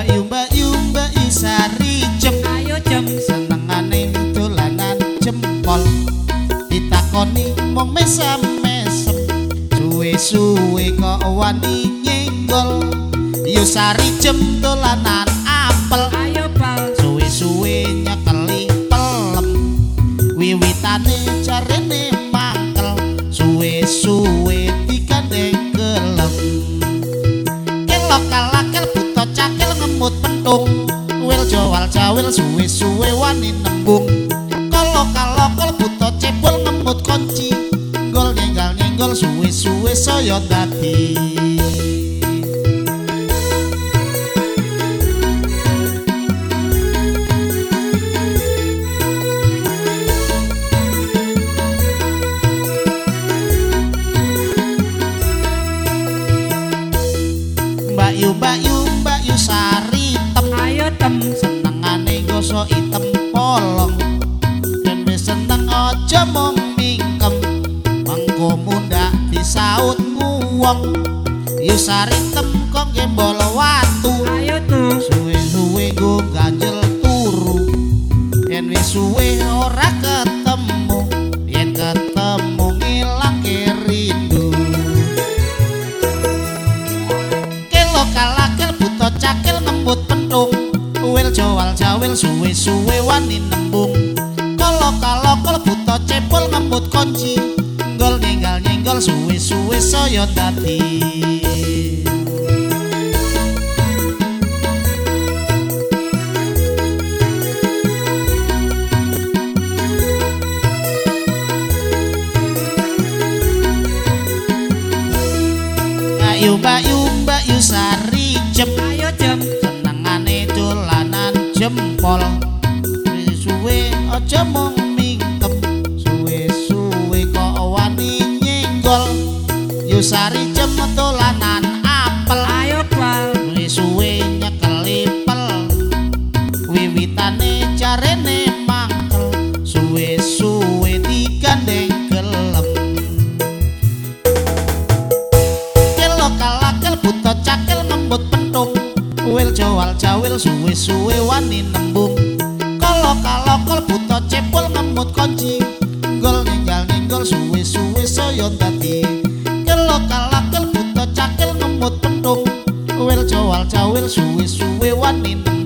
Mbak Mbakyu Mbakyu sari jem ayo jem senengane dolanan jempol. Ditakoni mung mesem-mesem. Suwe-suwe kok wani nyenggol. Yo sari jem dolanan Cuwil jowal cawil suwe-suwe wani nembung. Kalau kalau kalau buta cepul ngemut kunci. Gol nyenggol-nyenggol suwe-suwe saya Mbak Bayu Mbak Bayu Sari. Tem ayo tem senengane gosok item polong. Dan wis seneng aja mung mingkem mengko mundak disaut nguwong. Yu sari tem kok gembol watu ayo tuh. suwe-suwe go ganjel turu. Yen wis suwe ora jawil suwe-suwe wani nembung. Kalo kalokol buta cepul ngembut kunci. Nggol ninggal nyenggol suwe-suwe saya dadi. Ayu bayu bayu sari jempol suwe aja mung mingkem suwe-suwe kok wani nyenggol. Yu sari jem dolanan wil jawal jawil suwe-suwe wani nembung kalo kalokol buta cepul ngemut kunci. Gol ninggal ninggol suwe-suwe saya dadi. Kelo kalakel buta cakel ngemut pentung wil jawal jawil suwe-suwe wani nembung